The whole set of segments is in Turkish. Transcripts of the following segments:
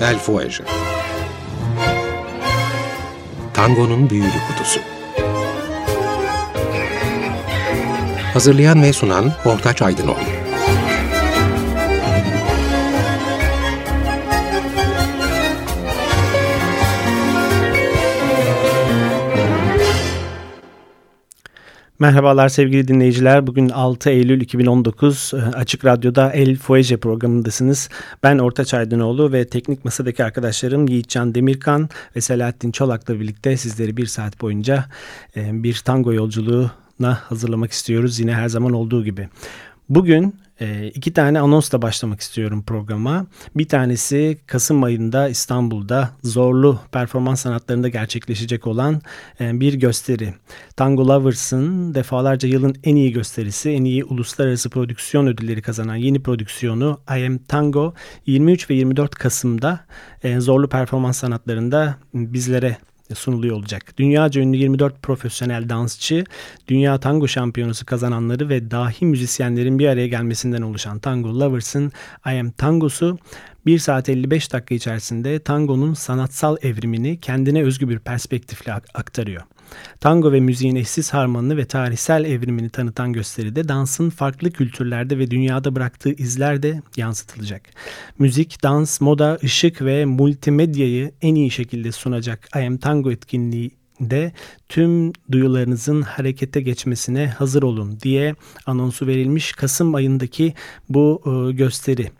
El Fuege Tango'nun Büyülü Kutusu. Hazırlayan ve sunan Ortaç Aydınoğlu Merhabalar sevgili dinleyiciler. Bugün 6 Eylül 2019 e, Açık Radyo'da El Fuege programındasınız. Ben Ortaç Aydınoğlu ve teknik masadaki arkadaşlarım Yiğitcan Demirkan ve Selahattin Çolak'la birlikte sizleri bir saat boyunca e, bir tango yolculuğuna hazırlamak istiyoruz. Yine her zaman olduğu gibi. Bugün e, iki tane anonsla başlamak istiyorum programa. Bir tanesi Kasım ayında İstanbul'da zorlu performans sanatlarında gerçekleşecek olan e, bir gösteri. Tango Lovers'ın defalarca yılın en iyi gösterisi, en iyi uluslararası prodüksiyon ödülleri kazanan yeni prodüksiyonu I Am Tango 23 ve 24 Kasım'da e, zorlu performans sanatlarında bizlere sunuluyor olacak. Dünyaca ünlü 24 profesyonel dansçı, dünya tango şampiyonası kazananları ve dahi müzisyenlerin bir araya gelmesinden oluşan Tango Lovers'ın I Am Tango'su 1 saat 55 dakika içerisinde tangonun sanatsal evrimini kendine özgü bir perspektifle aktarıyor. Tango ve müziğin eşsiz harmanını ve tarihsel evrimini tanıtan gösteride dansın farklı kültürlerde ve dünyada bıraktığı izler de yansıtılacak. Müzik, dans, moda, ışık ve multimedyayı en iyi şekilde sunacak I Am Tango etkinliği de tüm duyularınızın harekete geçmesine hazır olun diye anonsu verilmiş Kasım ayındaki bu e, gösteri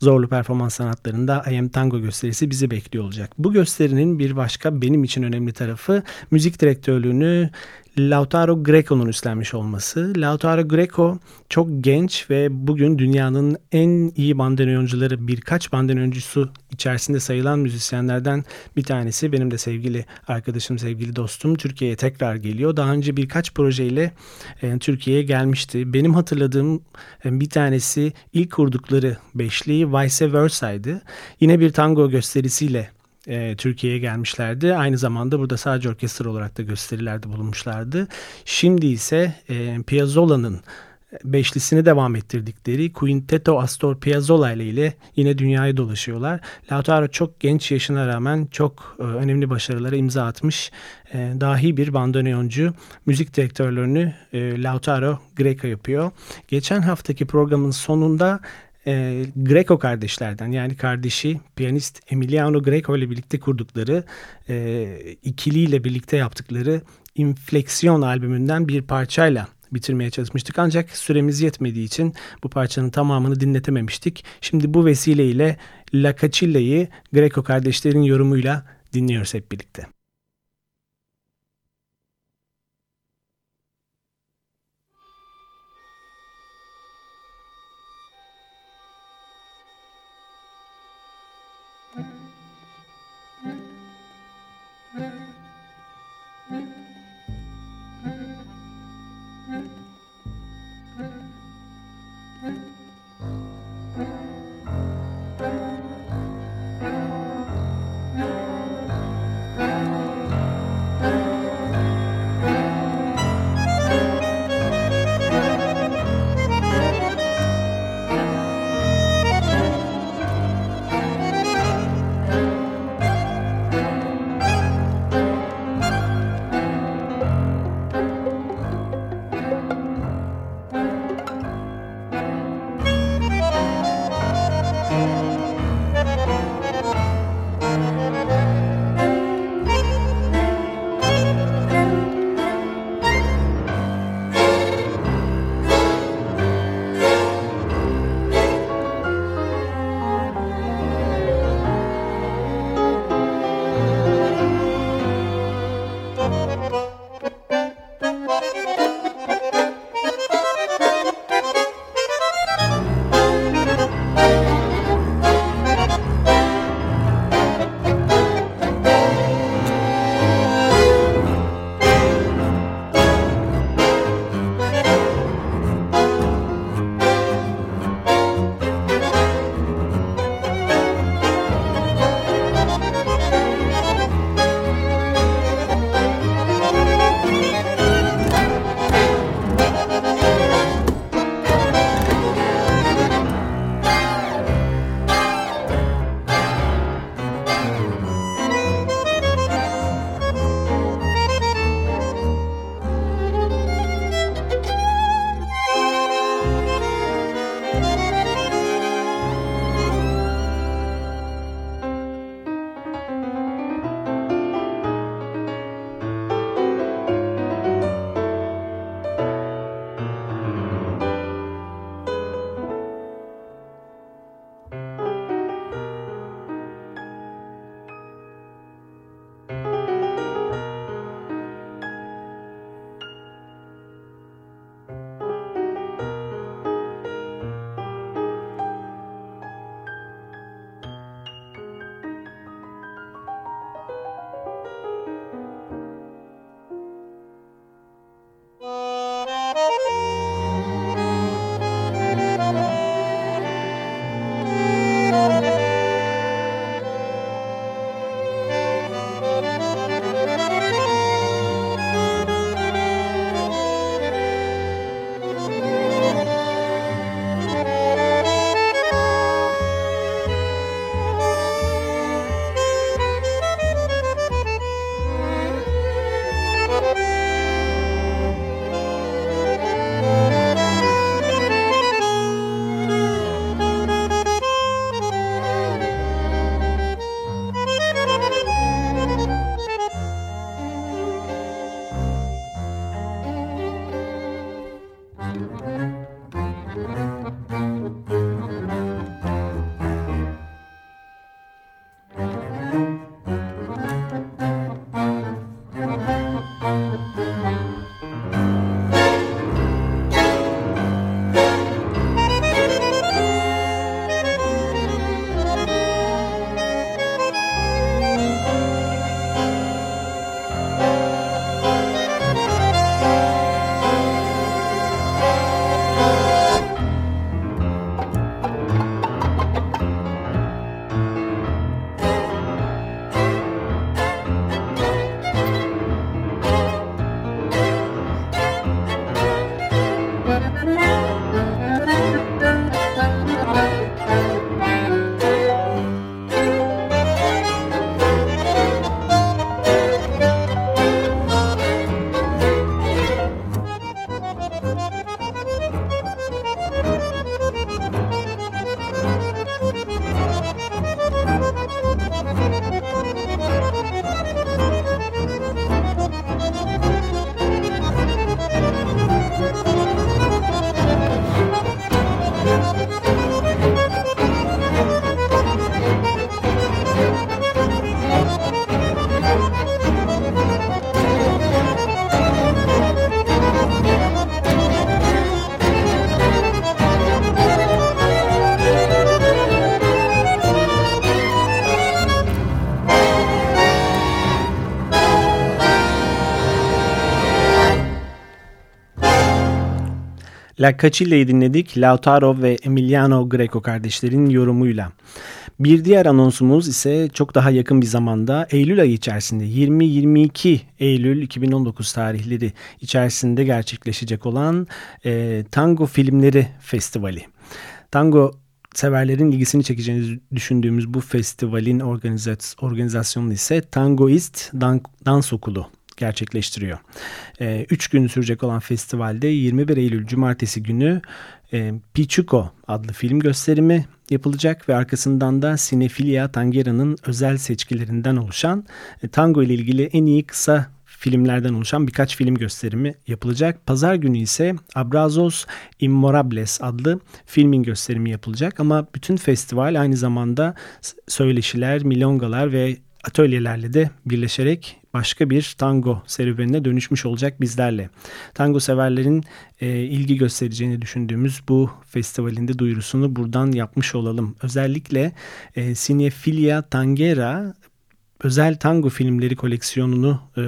Zorlu Performans Sanatları'nda I Am Tango gösterisi bizi bekliyor olacak. Bu gösterinin bir başka benim için önemli tarafı müzik direktörlüğünü Lautaro Greco'nun üstlenmiş olması. Lautaro Greco çok genç ve bugün dünyanın en iyi bandoneoncuları birkaç bandoneoncusu içerisinde sayılan müzisyenlerden bir tanesi. Benim de sevgili arkadaşım, sevgili dostum Türkiye'ye tekrar geliyor. Daha önce birkaç projeyle e, Türkiye'ye gelmişti. Benim hatırladığım e, bir tanesi ilk kurdukları beşliği Vice Versa'ydı. Yine bir tango gösterisiyle e, Türkiye'ye gelmişlerdi. Aynı zamanda burada sadece orkestra olarak da gösterilerde bulunmuşlardı. Şimdi ise e, Piazzolla'nın beşlisini devam ettirdikleri Quinteto Astor Piazzolla ile yine dünyayı dolaşıyorlar. Lautaro çok genç yaşına rağmen çok e, önemli başarılara imza atmış e, dahi bir bandoneoncu. Müzik direktörlüğünü e, Lautaro Greco yapıyor. Geçen haftaki programın sonunda e, Greco kardeşlerden yani kardeşi piyanist Emiliano Greco ile birlikte kurdukları e, ikiliyle birlikte yaptıkları Infleksiyon albümünden bir parçayla bitirmeye çalışmıştık. Ancak süremiz yetmediği için bu parçanın tamamını dinletememiştik. Şimdi bu vesileyle La Cacilla'yı Greco kardeşlerin yorumuyla dinliyoruz hep birlikte. La Cacille'yi dinledik Lautaro ve Emiliano Greco kardeşlerin yorumuyla. Bir diğer anonsumuz ise çok daha yakın bir zamanda Eylül ayı içerisinde 20-22 Eylül 2019 tarihleri içerisinde gerçekleşecek olan e, Tango Filmleri Festivali. Tango severlerin ilgisini çekeceğini düşündüğümüz bu festivalin organizasyonu ise Tangoist Dans Okulu gerçekleştiriyor. E, üç gün sürecek olan festivalde 21 Eylül Cumartesi günü e, Pichuco adlı film gösterimi yapılacak ve arkasından da Sinefilia Tangera'nın özel seçkilerinden oluşan e, tango ile ilgili en iyi kısa filmlerden oluşan birkaç film gösterimi yapılacak. Pazar günü ise Abrazos Immorables adlı filmin gösterimi yapılacak ama bütün festival aynı zamanda söyleşiler, milongalar ve atölyelerle de birleşerek başka bir tango serüvenine dönüşmüş olacak bizlerle. Tango severlerin e, ilgi göstereceğini düşündüğümüz bu festivalinde duyurusunu buradan yapmış olalım. Özellikle e, Cinefilia Tangera özel tango filmleri koleksiyonunu e,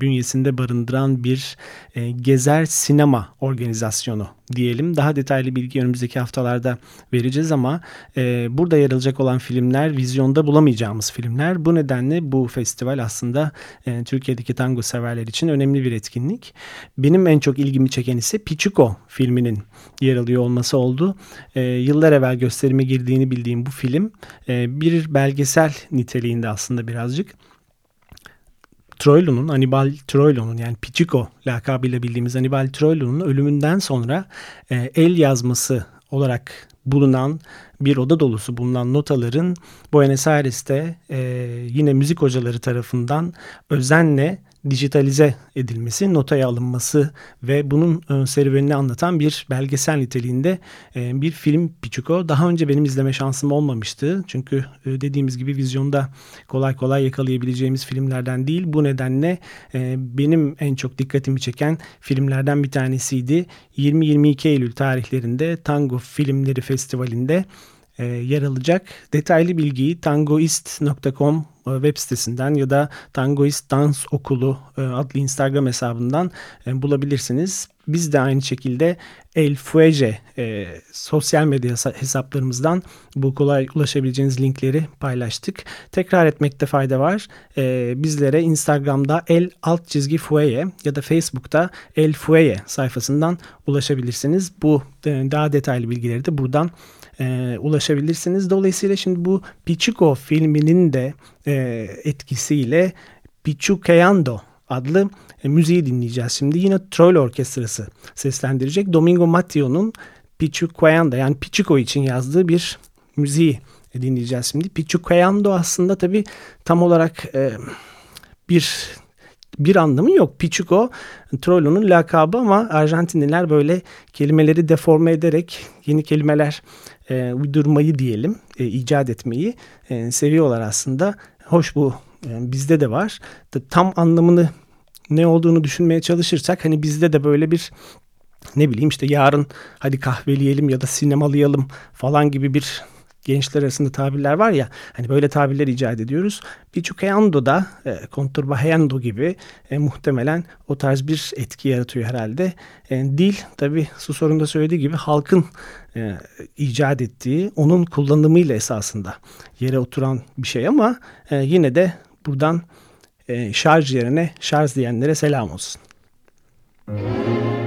bünyesinde barındıran bir e, gezer sinema organizasyonu diyelim. Daha detaylı bilgi önümüzdeki haftalarda vereceğiz ama e, burada yer alacak olan filmler vizyonda bulamayacağımız filmler. Bu nedenle bu festival aslında e, Türkiye'deki tango severler için önemli bir etkinlik. Benim en çok ilgimi çeken ise Pichuco filminin yer alıyor olması oldu. E, yıllar evvel gösterime girdiğini bildiğim bu film e, bir belgesel niteliğinde aslında birazcık. Troilo'nun, Hannibal Troilo'nun yani Pichico lakabıyla bildiğimiz Hannibal Troilo'nun ölümünden sonra e, el yazması olarak bulunan bir oda dolusu bulunan notaların Buenos Aires'te e, yine müzik hocaları tarafından özenle dijitalize edilmesi, notaya alınması ve bunun e, serüvenini anlatan bir belgesel niteliğinde e, bir film Pichuco. Daha önce benim izleme şansım olmamıştı. Çünkü e, dediğimiz gibi vizyonda kolay kolay yakalayabileceğimiz filmlerden değil. Bu nedenle benim en çok dikkatimi çeken filmlerden bir tanesiydi. 20-22 Eylül tarihlerinde Tango Filmleri Festivali'nde yer alacak. Detaylı bilgiyi tangoist.com web sitesinden ya da Tangoist Dans Okulu e, adlı Instagram hesabından e, bulabilirsiniz. Biz de aynı şekilde El Fuege e, sosyal medya hesaplarımızdan bu kolay ulaşabileceğiniz linkleri paylaştık. Tekrar etmekte fayda var. E, bizlere Instagram'da El alt çizgi Fueye ya da Facebook'ta El Fueye sayfasından ulaşabilirsiniz. Bu e, daha detaylı bilgileri de buradan e, ulaşabilirsiniz. Dolayısıyla şimdi bu Pichuco filminin de e, etkisiyle Pichuqueando adlı e, müziği dinleyeceğiz. Şimdi yine Troll Orkestrası seslendirecek. Domingo Matteo'nun Pichuqueando yani Pichuco için yazdığı bir müziği dinleyeceğiz şimdi. Pichuqueando aslında tabii tam olarak e, bir bir anlamı yok. Pichuco Trollon'un lakabı ama Arjantinliler böyle kelimeleri deforme ederek yeni kelimeler e, uydurmayı diyelim, e, icat etmeyi e, seviyorlar aslında. Hoş bu e, bizde de var. Tam anlamını ne olduğunu düşünmeye çalışırsak hani bizde de böyle bir ne bileyim işte yarın hadi kahveleyelim ya da sinemalayalım falan gibi bir gençler arasında tabirler var ya hani böyle tabirler icat ediyoruz. Pichuqueando da e, Conturbajeando gibi e, muhtemelen o tarz bir etki yaratıyor herhalde. E, dil tabi su sorunda söylediği gibi halkın e, icat ettiği onun kullanımıyla esasında yere oturan bir şey ama e, yine de buradan e, şarj yerine şarj diyenlere selam olsun. Müzik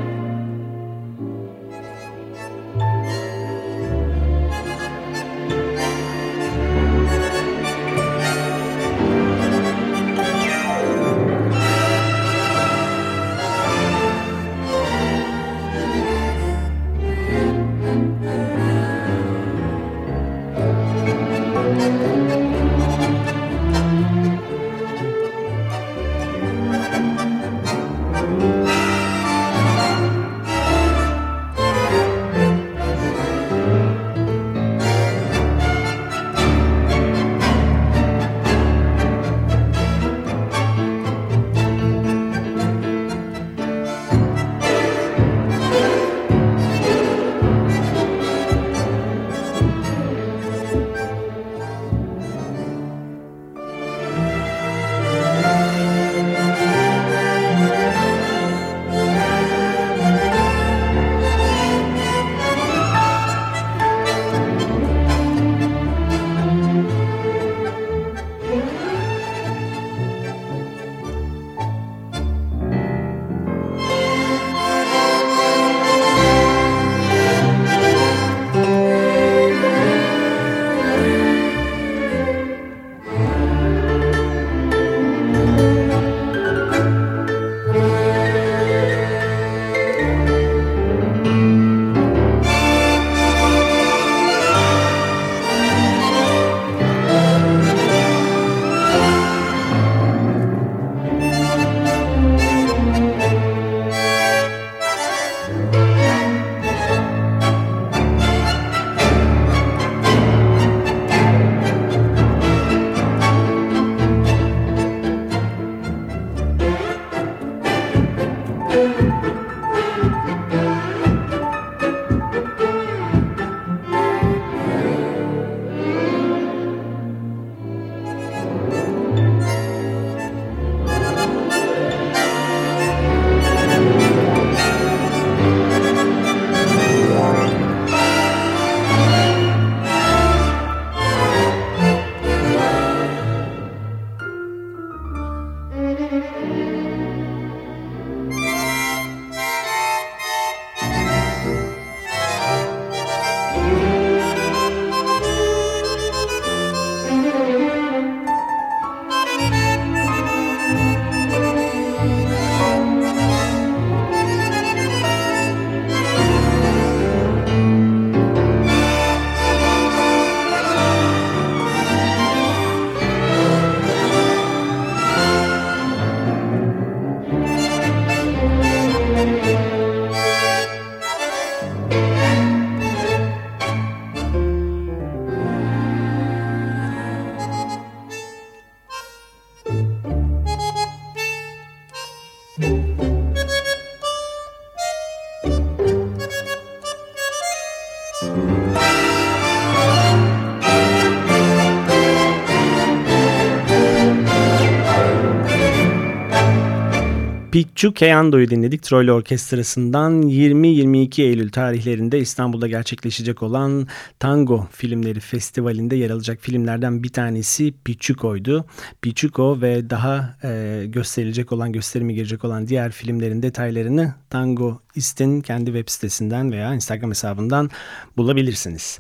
Picchu Keyando'yu dinledik Troll Orkestrası'ndan 20-22 Eylül tarihlerinde İstanbul'da gerçekleşecek olan Tango Filmleri Festivali'nde yer alacak filmlerden bir tanesi Pichuco'ydu. Pichuco ve daha e, gösterilecek olan, gösterimi girecek olan diğer filmlerin detaylarını Tango İst'in kendi web sitesinden veya Instagram hesabından bulabilirsiniz.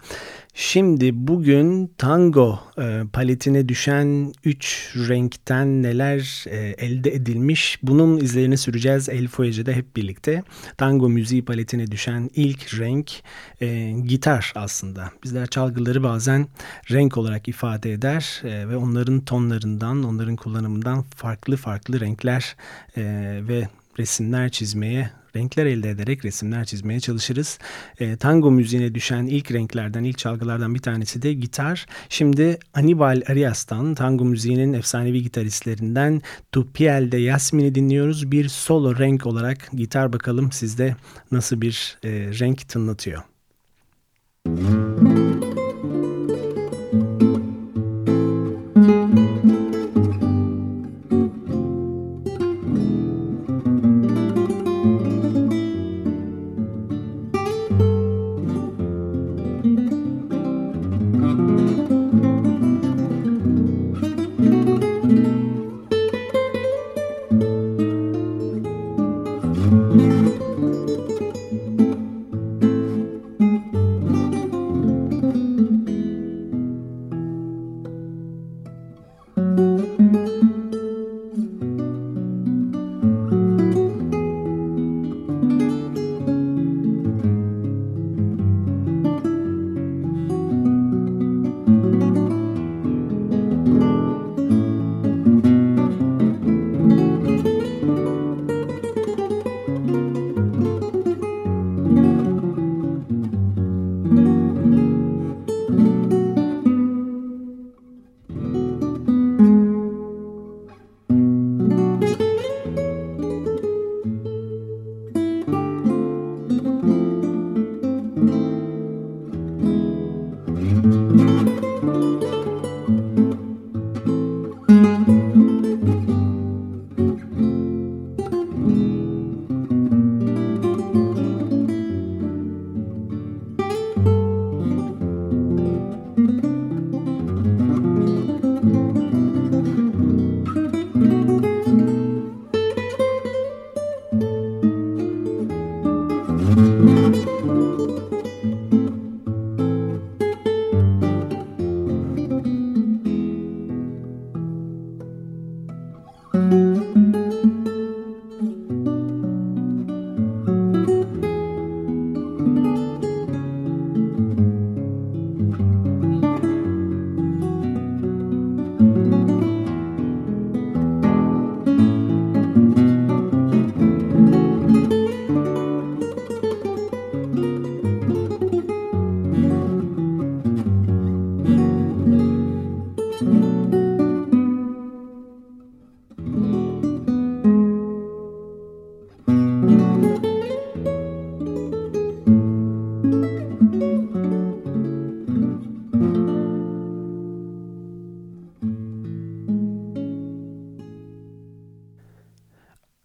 Şimdi bugün tango e, paletine düşen 3 renkten neler e, elde edilmiş bunun izlerini süreceğiz El Foyece'de hep birlikte. Tango müziği paletine düşen ilk renk e, gitar aslında. Bizler çalgıları bazen renk olarak ifade eder e, ve onların tonlarından, onların kullanımından farklı farklı renkler e, ve resimler çizmeye renkler elde ederek resimler çizmeye çalışırız. E, tango müziğine düşen ilk renklerden, ilk çalgılardan bir tanesi de gitar. Şimdi Anibal Arias'tan tango müziğinin efsanevi gitaristlerinden Tupiel de Yasmin'i dinliyoruz. Bir solo renk olarak gitar bakalım sizde nasıl bir e, renk tınlatıyor. Müzik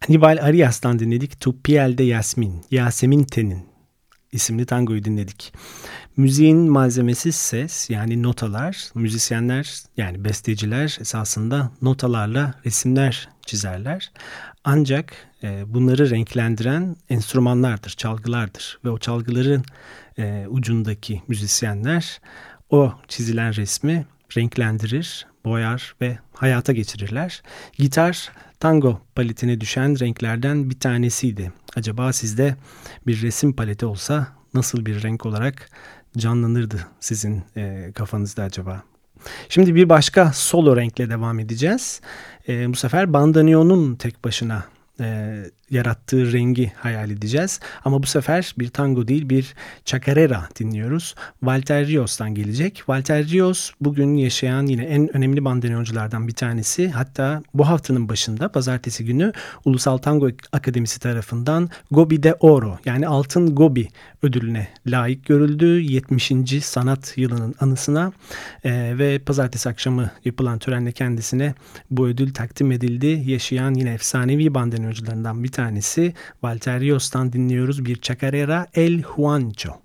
Hannibal Arias'tan dinledik. Tu Piel'de Yasmin, Yasemin Ten'in isimli tangoyu dinledik. Müziğin malzemesi ses yani notalar. Müzisyenler yani besteciler esasında notalarla resimler çizerler. Ancak e, bunları renklendiren enstrümanlardır, çalgılardır. Ve o çalgıların e, ucundaki müzisyenler o çizilen resmi renklendirir, boyar ve hayata geçirirler. Gitar tango paletine düşen renklerden bir tanesiydi. Acaba sizde bir resim paleti olsa nasıl bir renk olarak canlanırdı sizin e, kafanızda acaba? Şimdi bir başka solo renkle devam edeceğiz. E, bu sefer bandanionun tek başına e, yarattığı rengi hayal edeceğiz. Ama bu sefer bir tango değil bir chacarera dinliyoruz. Walter Rios'tan gelecek. Walter Rios bugün yaşayan yine en önemli bandoneonculardan bir tanesi. Hatta bu haftanın başında pazartesi günü Ulusal Tango Akademisi tarafından Gobi de Oro yani Altın Gobi ödülüne layık görüldü. 70. sanat yılının anısına e, ve pazartesi akşamı yapılan törenle kendisine bu ödül takdim edildi. Yaşayan yine efsanevi bandoneoncularından bir tanesi Walter Rios'tan dinliyoruz bir chacarera El Juancho.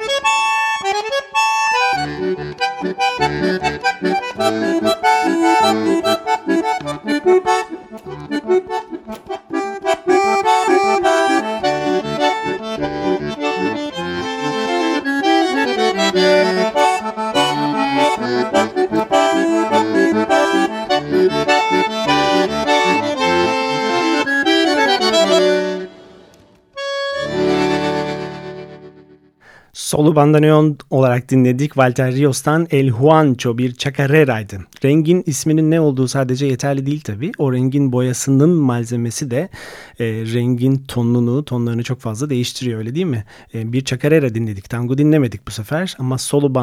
Solo bandoneon olarak dinledik Walter Rios'tan El Juancho bir chacarera'ydı. Rengin isminin ne olduğu sadece yeterli değil tabi. O rengin boyasının malzemesi de e, rengin tonunu, tonlarını çok fazla değiştiriyor öyle değil mi? E, bir chacarera dinledik. Tango dinlemedik bu sefer ama solo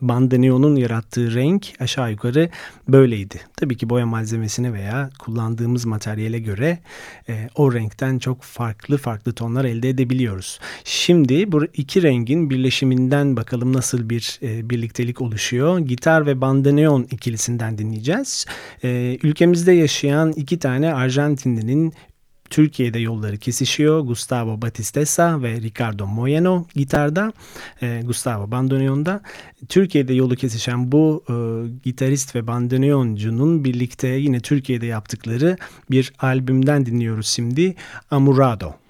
bandoneonun yarattığı renk aşağı yukarı böyleydi. Tabii ki boya malzemesine veya kullandığımız materyale göre e, o renkten çok farklı farklı tonlar elde edebiliyoruz. Şimdi bu iki rengin birleşiminden bakalım nasıl bir e, birliktelik oluşuyor. Gitar ve bandoneon ikilisinden dinleyeceğiz. E, ülkemizde yaşayan iki tane Arjantinlinin Türkiye'de yolları kesişiyor. Gustavo Batistessa ve Ricardo Moyano gitarda, e, Gustavo bandoneonda. Türkiye'de yolu kesişen bu e, gitarist ve bandoneoncunun birlikte yine Türkiye'de yaptıkları bir albümden dinliyoruz şimdi. Amurado.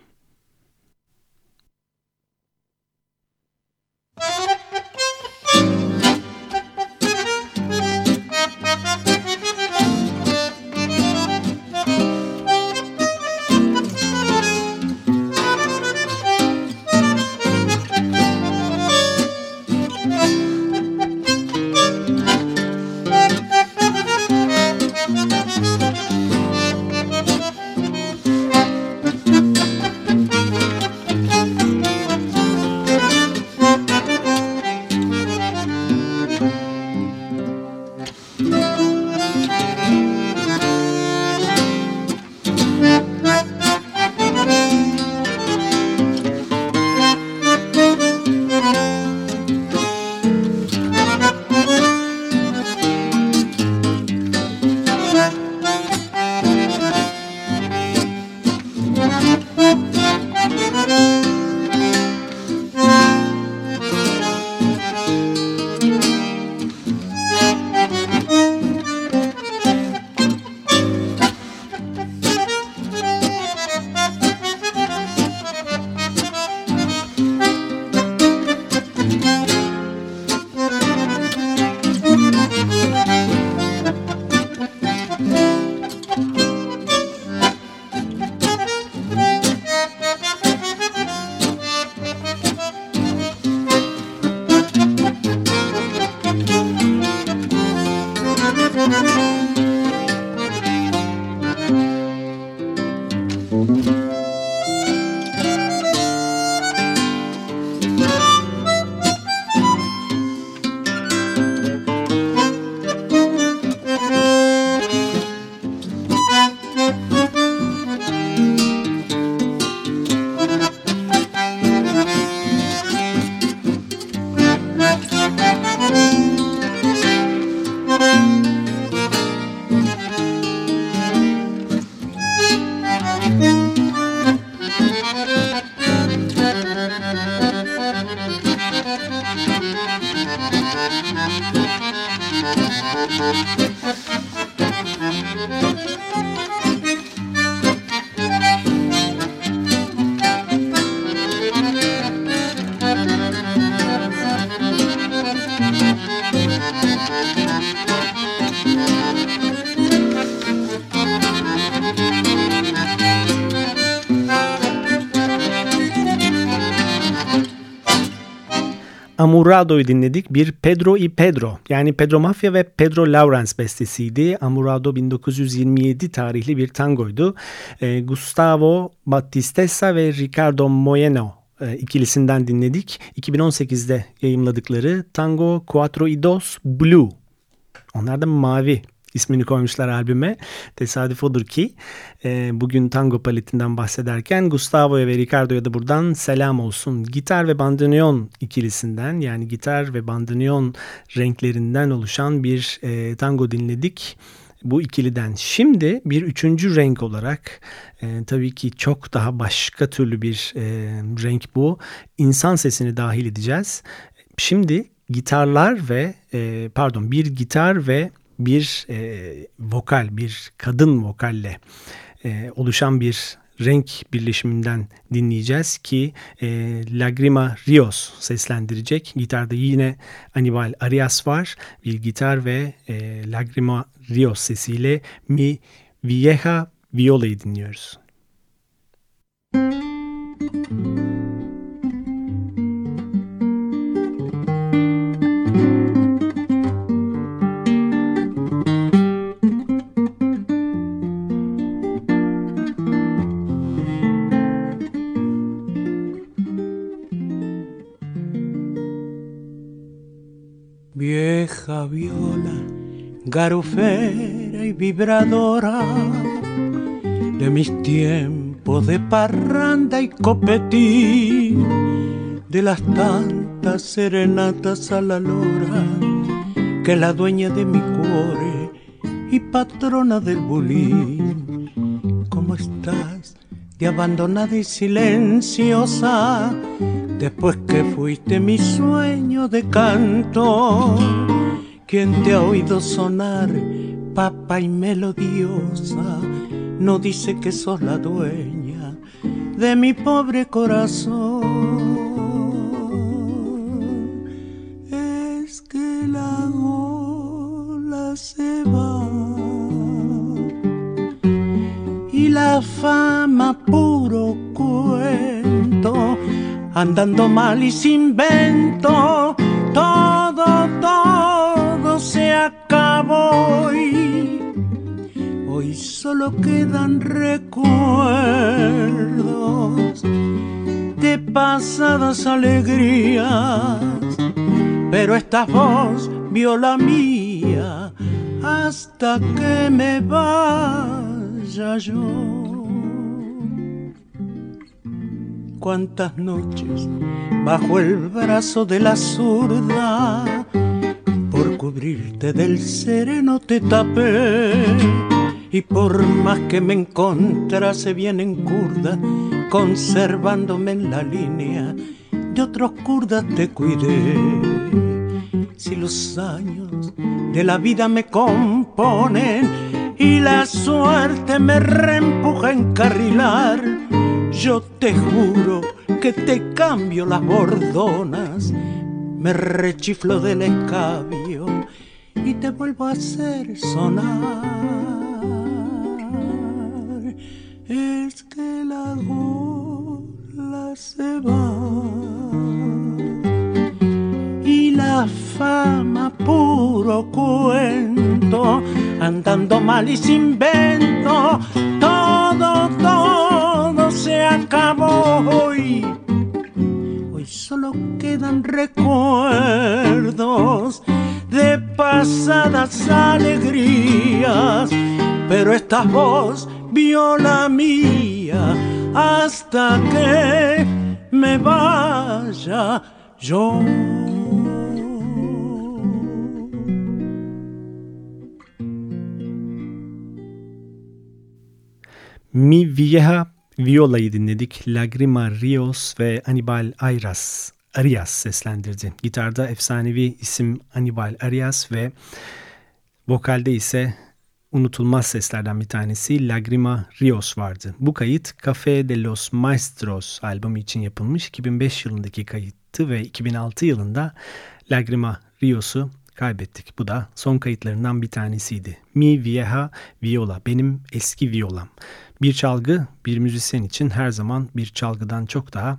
Amurado'yu dinledik. Bir Pedro y Pedro yani Pedro Mafia ve Pedro Lawrence bestesiydi. Amurado 1927 tarihli bir tangoydu. E, Gustavo Battistessa ve Ricardo Moyeno e, ikilisinden dinledik. 2018'de yayımladıkları Tango Cuatro y Dos Blue. Onlar da mavi ismini koymuşlar albüme. Tesadüf odur ki e, bugün tango paletinden bahsederken Gustavo'ya ve Ricardo'ya da buradan selam olsun. Gitar ve bandoneon ikilisinden yani gitar ve bandoneon renklerinden oluşan bir e, tango dinledik bu ikiliden. Şimdi bir üçüncü renk olarak e, tabii ki çok daha başka türlü bir e, renk bu. İnsan sesini dahil edeceğiz. Şimdi gitarlar ve e, pardon bir gitar ve bir e, vokal, bir kadın vokalle e, oluşan bir renk birleşiminden dinleyeceğiz ki e, Lagrima Rios seslendirecek. Gitarda yine Anibal Arias var. Bir gitar ve e, Lagrima Rios sesiyle Mi Vieja Viola'yı dinliyoruz. Müzik vieja viola, garufera y vibradora de mis tiempos de parranda y copetín, de las tantas serenatas a la lora, que la dueña de mi cuore y patrona del bulín. ¿Cómo estás? De abandonada y silenciosa Después que fuiste mi sueño de canto, quien te ha oído sonar, papa y melodiosa, no dice que sos la dueña de mi pobre corazón. Es que la ola se va y la fama puro cuento andando mal y sin vento, todo, todo se acabó hoy. Hoy solo quedan recuerdos de pasadas alegrías, pero esta voz vio la mía hasta que me vaya yo. cuántas noches bajo el brazo de la zurda por cubrirte del sereno te tapé. Y por más que me encontrase bien en curda conservándome en la línea de otros curdas te cuidé. Si los años de la vida me componen y la suerte me reempuja a encarrilar yo te juro que te cambio las bordonas, me rechiflo del escabio y te vuelvo a hacer sonar. Es que la gola se va y la fama puro cuento, andando mal y sin vento, todo, todo se acabó hoy. Hoy solo quedan recuerdos pasadas alegrías, pero esta voz vio la mía hasta que me vaya yo. Mi vieja Viola'yı dinledik. Lagrima Rios ve Anibal Ayras, Arias seslendirdi. Gitarda efsanevi isim Anibal Arias ve vokalde ise unutulmaz seslerden bir tanesi Lagrima Rios vardı. Bu kayıt Café de los Maestros albümü için yapılmış 2005 yılındaki kayıttı ve 2006 yılında Lagrima Rios'u kaybettik. Bu da son kayıtlarından bir tanesiydi. Mi Vieja Viola, benim eski violam. Bir çalgı bir müzisyen için her zaman bir çalgıdan çok daha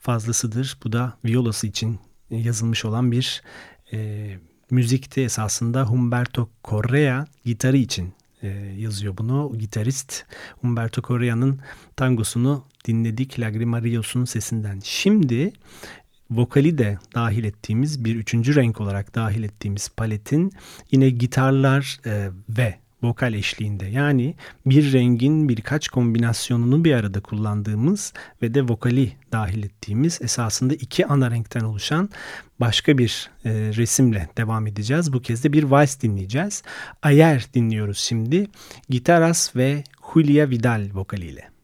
fazlasıdır. Bu da violası için yazılmış olan bir e, müzikti esasında Humberto Correa gitarı için e, yazıyor bunu. Gitarist Humberto Correa'nın tangosunu dinledik Lagrima Rios'un sesinden. Şimdi vokali de dahil ettiğimiz bir üçüncü renk olarak dahil ettiğimiz paletin yine gitarlar e, ve vokal eşliğinde yani bir rengin birkaç kombinasyonunu bir arada kullandığımız ve de vokali dahil ettiğimiz esasında iki ana renkten oluşan başka bir e, resimle devam edeceğiz. Bu kez de bir vals dinleyeceğiz. Ayer dinliyoruz şimdi. Gitaras ve Julia Vidal vokaliyle.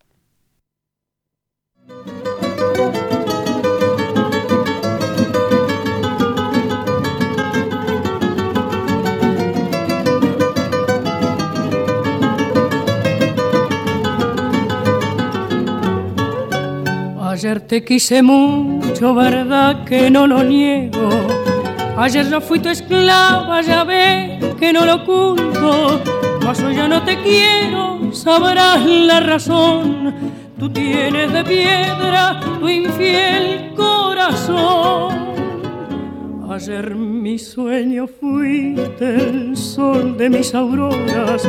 Ayer te quise mucho, verdad que no lo niego. Ayer yo fui tu esclava, ya ve que no lo oculto. Mas hoy ya no te quiero, sabrás la razón. Tú tienes de piedra tu infiel corazón. Ayer mi sueño fuiste el sol de mis auroras,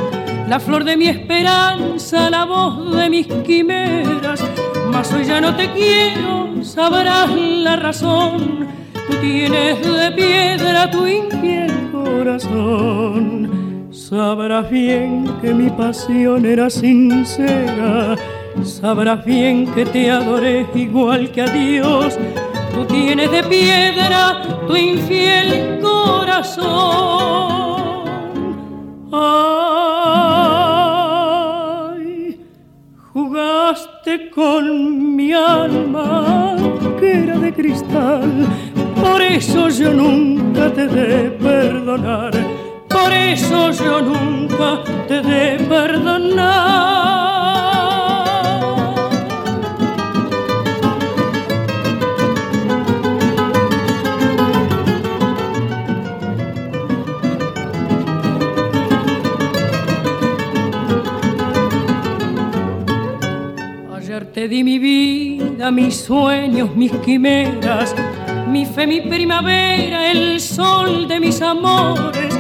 la flor de mi esperanza, la voz de mis quimeras mas hoy ya no te quiero, sabrás la razón. Tú tienes de piedra tu infiel corazón. Sabrás bien que mi pasión era sincera. Sabrás bien que te adoré igual que a Dios. Tú tienes de piedra tu infiel corazón. Ay, jugaste con mi alma que era de cristal. Por eso yo nunca te de perdonar. Por eso yo nunca te de perdonar. Te di mi vida, mis sueños, mis quimeras, mi fe, mi primavera, el sol de mis amores.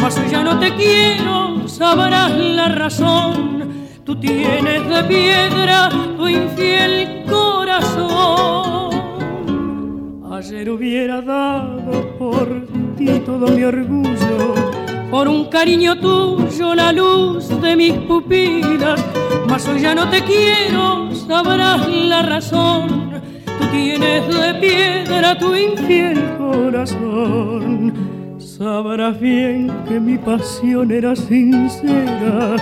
Mas ya no te quiero, sabrás la razón. Tú tienes de piedra tu infiel corazón. Ayer hubiera dado por ti todo mi orgullo, por un cariño tuyo la luz de mis pupilas. Mas hoy ya no te quiero, sabrás la razón. Tú tienes de piedra tu infiel corazón. Sabrás bien que mi pasión era sincera.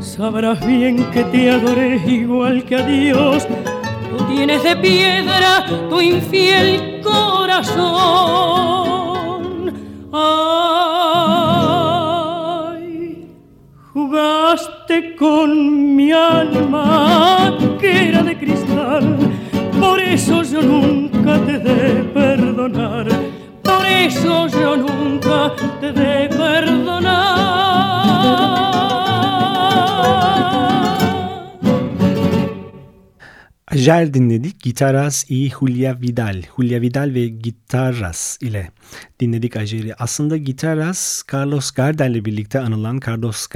Sabrás bien que te adoré igual que a Dios. Tú tienes de piedra tu infiel corazón. Ay, jugaste con mi alma que era de cristal. Por eso yo nunca te de perdonar. Por eso yo nunca te de perdonar. Ajer dinledik. Gitaras y Julia Vidal. Julia Vidal ve Gitaras ile dinledik Ajer'i. Aslında Gitaras, Carlos Gardel ile birlikte anılan Carlos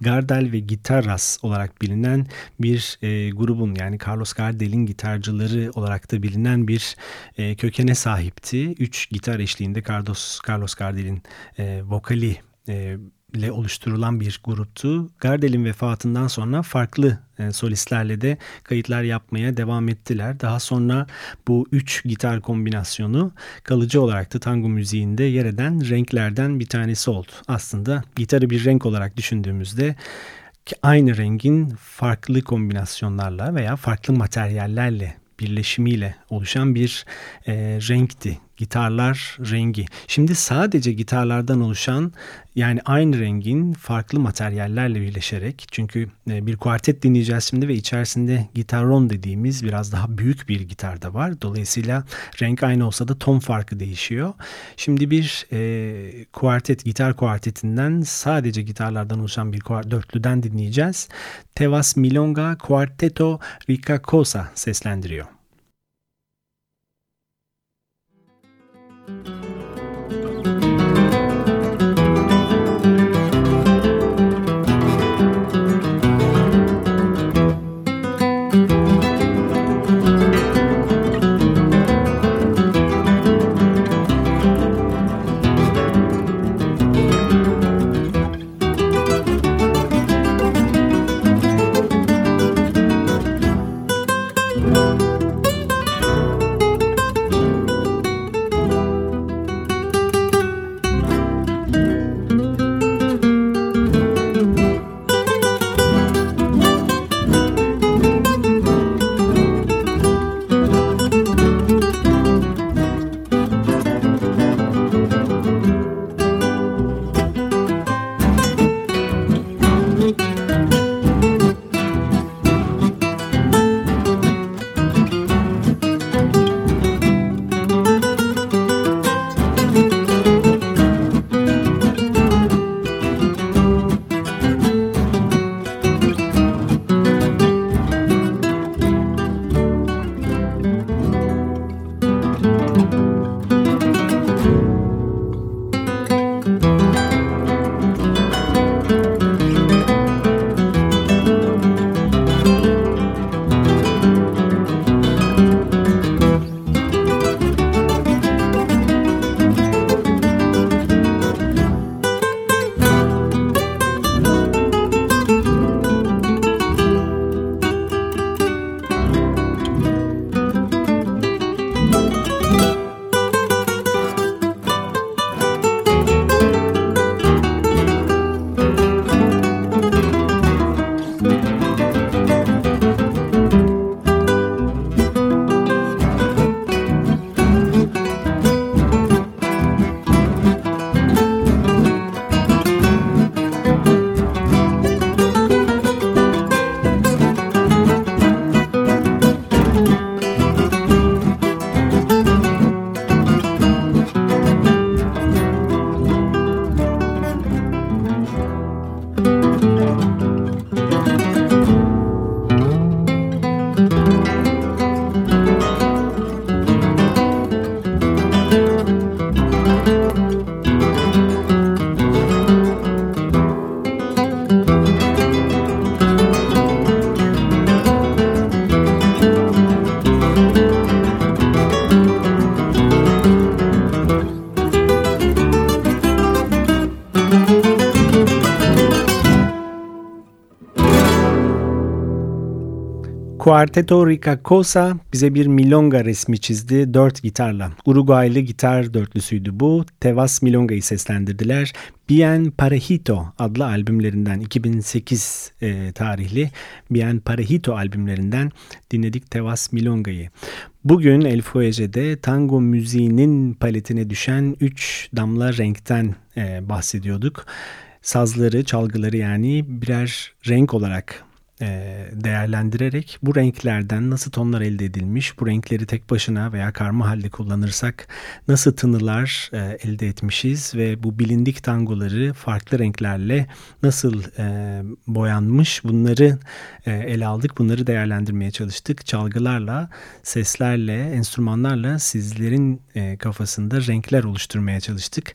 Gardel ve Gitaras olarak bilinen bir e, grubun yani Carlos Gardel'in gitarcıları olarak da bilinen bir e, kökene sahipti. Üç gitar eşliğinde Carlos, Carlos Gardel'in e, vokali e, ile oluşturulan bir gruptu. Gardel'in vefatından sonra farklı e, solistlerle de kayıtlar yapmaya devam ettiler. Daha sonra bu üç gitar kombinasyonu kalıcı olarak da tango müziğinde yer eden renklerden bir tanesi oldu. Aslında gitarı bir renk olarak düşündüğümüzde aynı rengin farklı kombinasyonlarla veya farklı materyallerle birleşimiyle oluşan bir e, renkti. Gitarlar rengi. Şimdi sadece gitarlardan oluşan yani aynı rengin farklı materyallerle birleşerek çünkü e, bir kuartet dinleyeceğiz şimdi ve içerisinde gitarron dediğimiz biraz daha büyük bir gitar da var. Dolayısıyla renk aynı olsa da ton farkı değişiyor. Şimdi bir e, kuartet, gitar kuartetinden sadece gitarlardan oluşan bir dörtlüden dinleyeceğiz. Tevas Milonga Quarteto Ricacosa seslendiriyor. Cuarteto Ricacosa bize bir milonga resmi çizdi dört gitarla. Uruguaylı gitar dörtlüsüydü bu. Tevas Milonga'yı seslendirdiler. Bien Parejito adlı albümlerinden 2008 e, tarihli Bien Parejito albümlerinden dinledik Tevas Milonga'yı. Bugün El Fuege'de tango müziğinin paletine düşen 3 damla renkten e, bahsediyorduk. Sazları, çalgıları yani birer renk olarak değerlendirerek bu renklerden nasıl tonlar elde edilmiş, bu renkleri tek başına veya karma halde kullanırsak nasıl tınılar e, elde etmişiz ve bu bilindik tangoları farklı renklerle nasıl e, boyanmış bunları ele aldık, bunları değerlendirmeye çalıştık. Çalgılarla, seslerle, enstrümanlarla sizlerin kafasında renkler oluşturmaya çalıştık.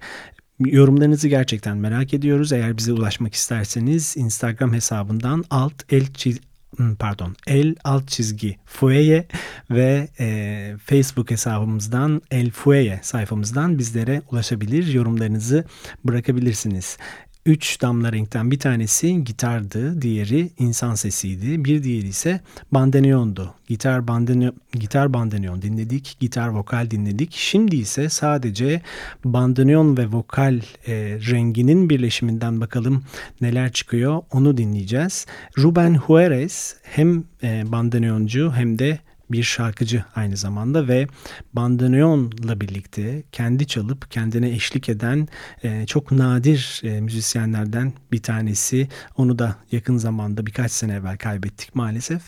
Yorumlarınızı gerçekten merak ediyoruz. Eğer bize ulaşmak isterseniz Instagram hesabından alt el çiz hmm, pardon el alt çizgi fueye ve e, Facebook hesabımızdan el fueye sayfamızdan bizlere ulaşabilir yorumlarınızı bırakabilirsiniz. Üç damla renkten bir tanesi gitardı, diğeri insan sesiydi. Bir diğeri ise bandoneondu. Gitar, bandoneon, gitar bandoneon dinledik, gitar vokal dinledik. Şimdi ise sadece bandoneon ve vokal e, renginin birleşiminden bakalım neler çıkıyor onu dinleyeceğiz. Ruben Juarez hem e, bandoneoncu hem de bir şarkıcı aynı zamanda ve bandoneonla birlikte kendi çalıp kendine eşlik eden e, çok nadir e, müzisyenlerden bir tanesi. Onu da yakın zamanda birkaç sene evvel kaybettik maalesef.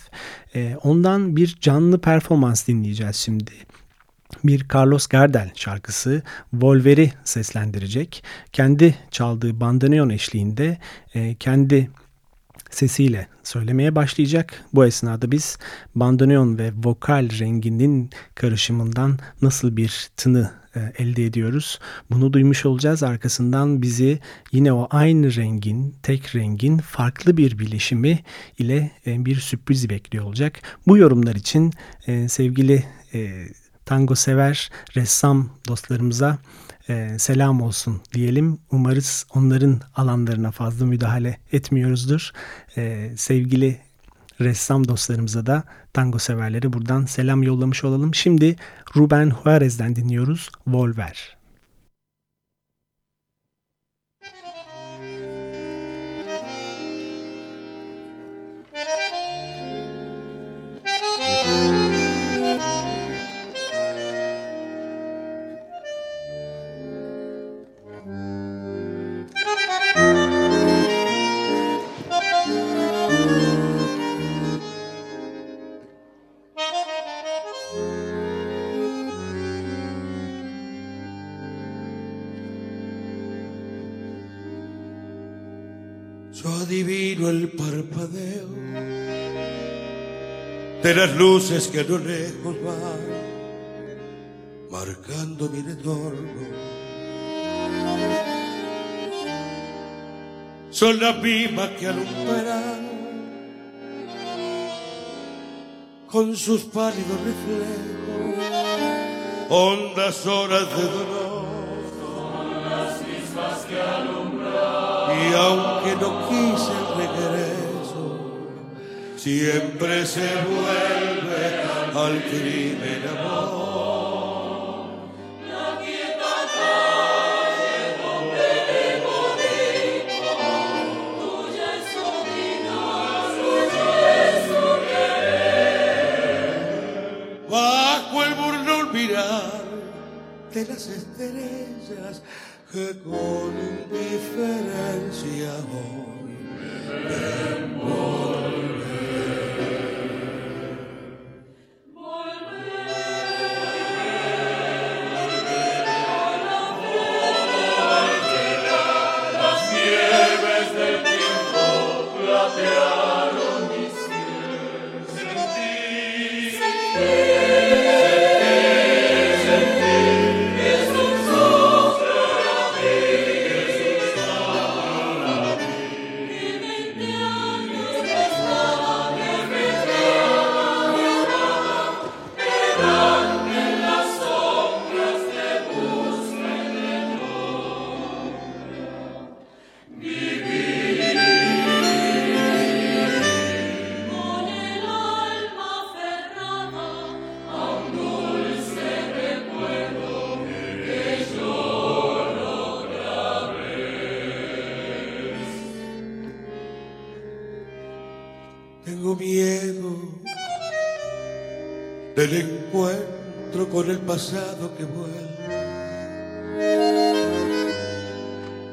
E, ondan bir canlı performans dinleyeceğiz şimdi bir Carlos Gardel şarkısı Volver'i seslendirecek. Kendi çaldığı bandoneon eşliğinde e, kendi sesiyle söylemeye başlayacak. Bu esnada biz bandoneon ve vokal renginin karışımından nasıl bir tını e, elde ediyoruz. Bunu duymuş olacağız. Arkasından bizi yine o aynı rengin, tek rengin farklı bir bileşimi ile e, bir sürpriz bekliyor olacak. Bu yorumlar için e, sevgili tango sever ressam dostlarımıza e, selam olsun diyelim. Umarız onların alanlarına fazla müdahale etmiyoruzdur. E, sevgili ressam dostlarımıza da tango severleri buradan selam yollamış olalım. Şimdi Ruben Juarez'den dinliyoruz Volver. Las luces que a lo lejos van marcando mi retorno. Son las mismas que alumbran con sus pálidos reflejos, hondas horas de dolor. Son las mismas que alumbran y aunque no quise el regreso, siempre se vuelve al crimen amor. La quieta calle donde debo de ir, tuya es tu su querer. Bajo el burlón mirar de las estrellas que con indiferencia hoy pasado que vuelve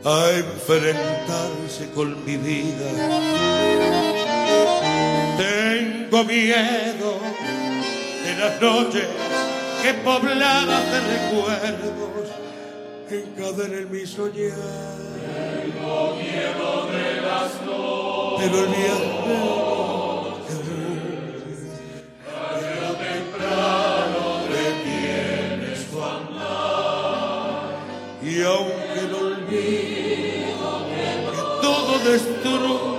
a enfrentarse con mi vida. Tengo miedo de las noches que pobladas de recuerdos encadenen mi soñar. Tengo miedo de las noches. Pero el y aunque no olvido que todo destruye,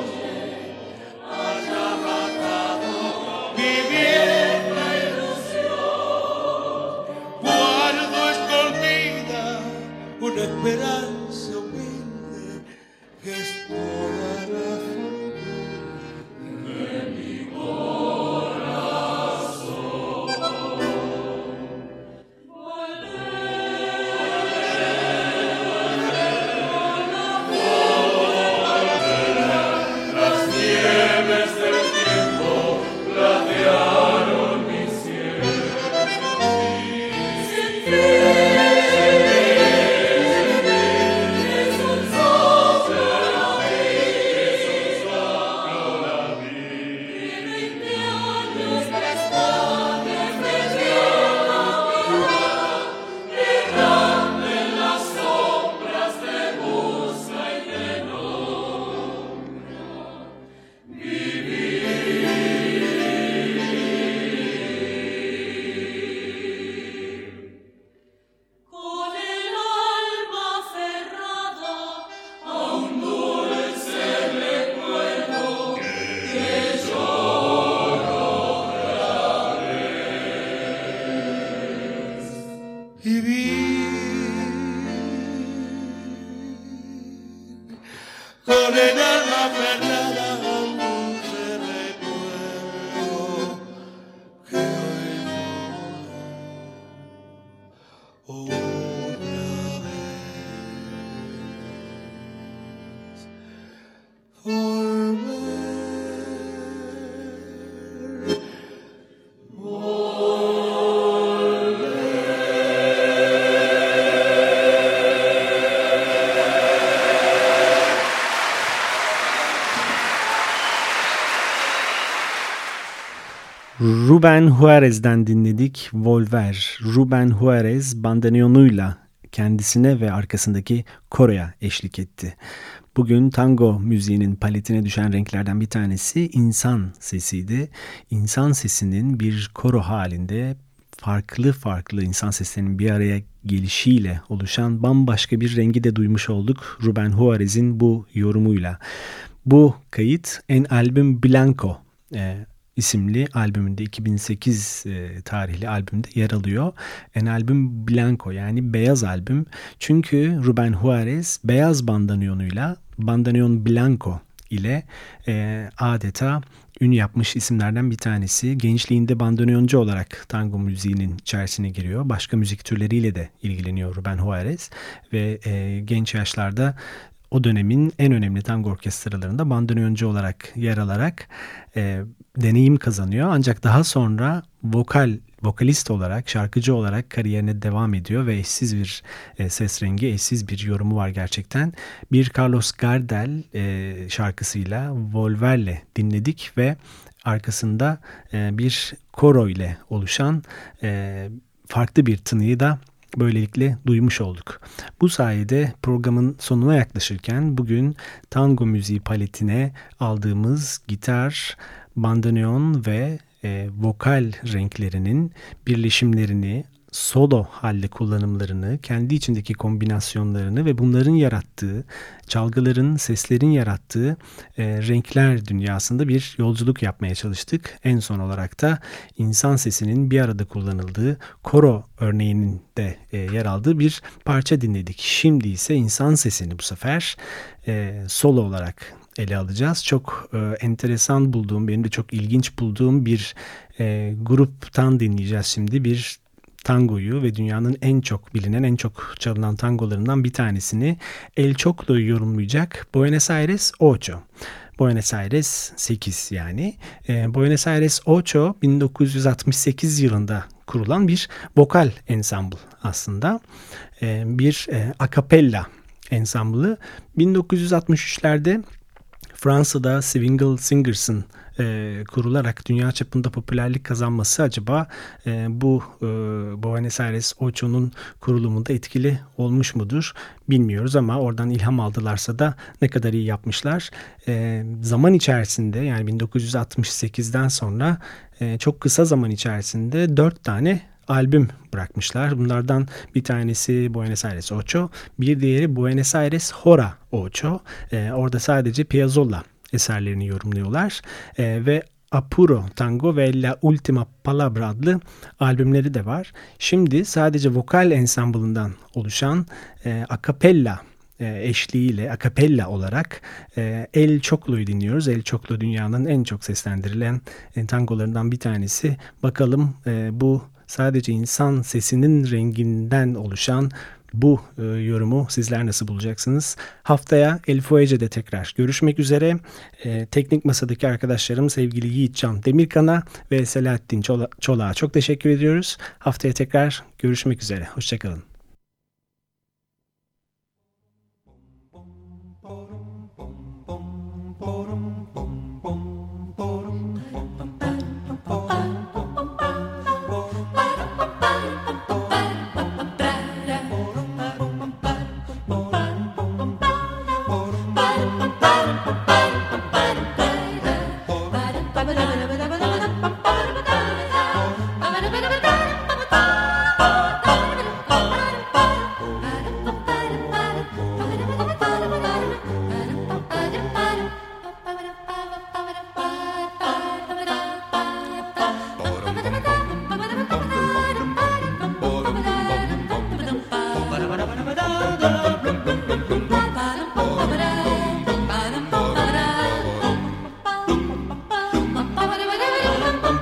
Ruben Juarez'den dinledik Volver. Ruben Juarez bandoneonuyla kendisine ve arkasındaki koroya eşlik etti. Bugün tango müziğinin paletine düşen renklerden bir tanesi insan sesiydi. İnsan sesinin bir koro halinde farklı farklı insan seslerinin bir araya gelişiyle oluşan bambaşka bir rengi de duymuş olduk Ruben Juarez'in bu yorumuyla. Bu kayıt En Album Blanco e, isimli albümünde 2008 e, tarihli albümde yer alıyor. En albüm Blanco yani beyaz albüm. Çünkü Ruben Juarez beyaz bandoneonuyla bandoneon Blanco ile e, adeta ün yapmış isimlerden bir tanesi. Gençliğinde bandoneoncu olarak tango müziğinin içerisine giriyor. Başka müzik türleriyle de ilgileniyor Ruben Juarez ve e, genç yaşlarda o dönemin en önemli tango orkestralarında bandoneoncu olarak yer alarak e, deneyim kazanıyor. Ancak daha sonra vokal vokalist olarak, şarkıcı olarak kariyerine devam ediyor ve eşsiz bir e, ses rengi, eşsiz bir yorumu var gerçekten. Bir Carlos Gardel e, şarkısıyla Volver'le dinledik ve arkasında e, bir koro ile oluşan e, farklı bir tınıyı da böylelikle duymuş olduk. Bu sayede programın sonuna yaklaşırken bugün tango müziği paletine aldığımız gitar, bandoneon ve e, vokal renklerinin birleşimlerini, solo halde kullanımlarını, kendi içindeki kombinasyonlarını ve bunların yarattığı, çalgıların, seslerin yarattığı e, renkler dünyasında bir yolculuk yapmaya çalıştık. En son olarak da insan sesinin bir arada kullanıldığı koro örneğinin de e, yer aldığı bir parça dinledik. Şimdi ise insan sesini bu sefer e, solo olarak ele alacağız. Çok e, enteresan bulduğum, benim de çok ilginç bulduğum bir e, gruptan dinleyeceğiz şimdi. Bir tangoyu ve dünyanın en çok bilinen, en çok çalınan tangolarından bir tanesini El Choclo'yu yorumlayacak Buenos Aires Ocho. Buenos Aires 8 yani. E, Buenos Aires Ocho 1968 yılında kurulan bir vokal ensemble aslında. E, bir e, akapella ensamblı. 1963'lerde Fransa'da Swingle Singers'ın e, kurularak dünya çapında popülerlik kazanması acaba e, bu e, Buenos Aires Ocho'nun kurulumunda etkili olmuş mudur bilmiyoruz ama oradan ilham aldılarsa da ne kadar iyi yapmışlar. E, zaman içerisinde yani 1968'den sonra e, çok kısa zaman içerisinde dört tane albüm bırakmışlar. Bunlardan bir tanesi Buenos Aires Ocho, bir diğeri Buenos Aires Hora Ocho. Ee, orada sadece Piazzolla eserlerini yorumluyorlar e, ve Apuro Tango ve La Ultima Palabra adlı albümleri de var. Şimdi sadece vokal ensemblından oluşan e, akapella e, eşliğiyle akapella olarak e, El Çoklu'yu dinliyoruz. El Çoklu dünyanın en çok seslendirilen e, tangolarından bir tanesi. Bakalım bu sadece insan sesinin renginden oluşan bu e, yorumu sizler nasıl bulacaksınız? Haftaya El Fuece'de tekrar görüşmek üzere. E, teknik masadaki arkadaşlarım sevgili Yiğitcan Demirkan'a ve Selahattin Çolak'a çok teşekkür ediyoruz. Haftaya tekrar görüşmek üzere. Hoşçakalın. El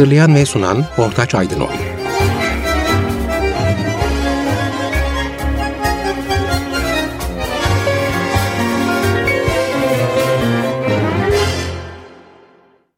Hazırlayan ve sunan Ortaç Aydınoğlu